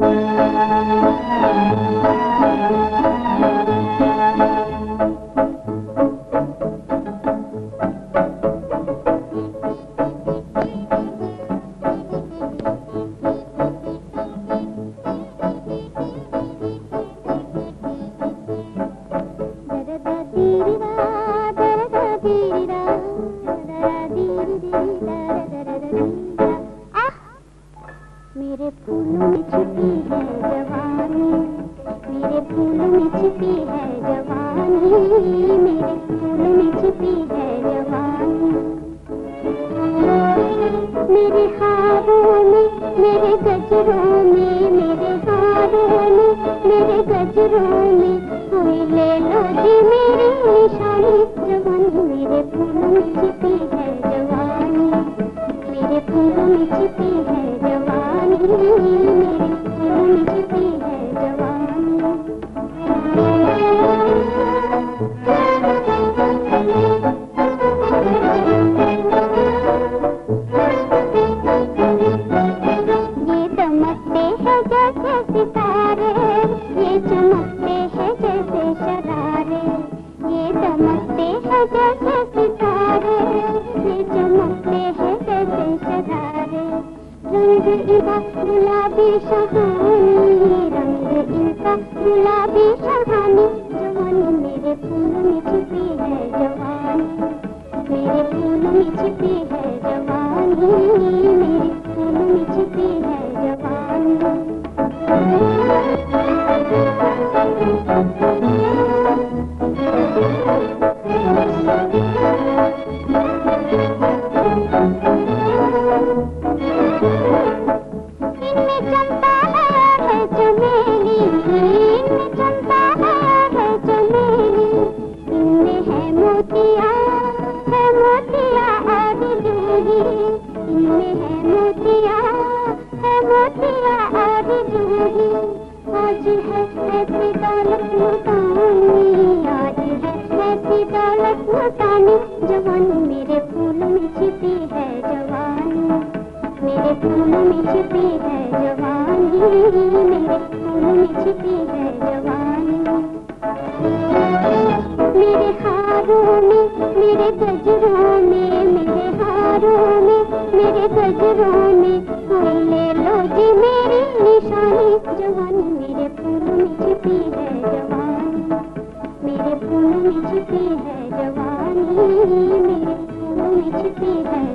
Thank you. मेरे फूलों में छिपी है जवानी। मेरे फूलों में छिपी है जवानी। मेरे फूलों में छिपी है जवानी। मेरे हारों में, मेरे गजरों में, मेरे हारों में, मेरे गजरों में कोई ले लो जी मेरी निशानी। जवानी, मेरे फूलों में छिपी है जवानी। मेरे फूलों में छिपी इनका गुलाबी शहानी, रंग इनका गुलाबी शहानी। जवानी, मेरे फूलों में छिपी है जवानी। मेरे फूलों में छिपी है जवानी। मेरे फूलों में छिपी है इनमें आज है ऐसी आज है जवानी मेरे फूल में छिपी है जवानी। मेरे फूलों में छिपी है जवानी, मेरे फूलों में छिपी है जवानी। मेरे हारों में, मेरे गजरों में, मेरे हारों में, मेरे गजरों छिपी है जवानी। मेरे खून में छिपी है जवानी। मेरे खून में छिपी है